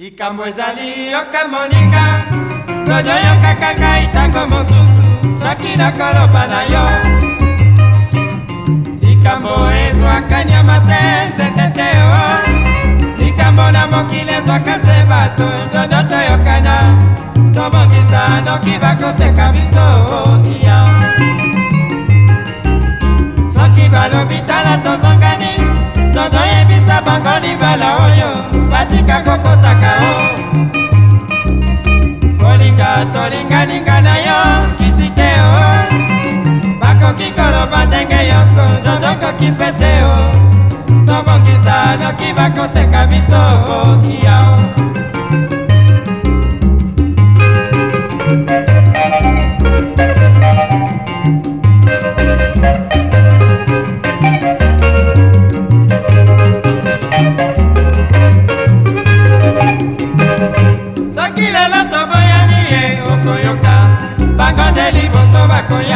likambo ezali yoka moninga soki oyokaka ngai ntango mosusu soki nakoloba na yo likambo ezwaka nyama te nzete te o oh. likambo na mokili ezwaka se bato ndondo toyokana tobongisa noki bakoseka biso oh, iya soki balobi tala tozongani moto toyebisa bango libala oyo batika kokotaka o kolinga tolinganinga na yo kisi te o bakoki koloba ndenge nyonso dondokoki mpe te o tobongisa noki bakoseka biso okia o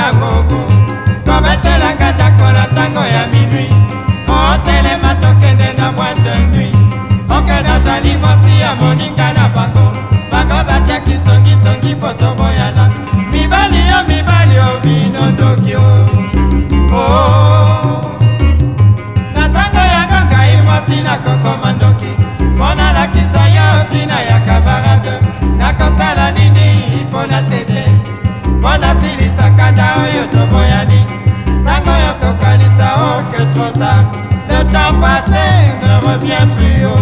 ya gogo kobetelanga ndako na ntango ya minui otelema tokende na bwate nui okende azali mosi ya moninga na bango bango batiaki songisongi po toboyana oyo toboyani ntango yokokanisa oke trota le temps passé ne revient plus haut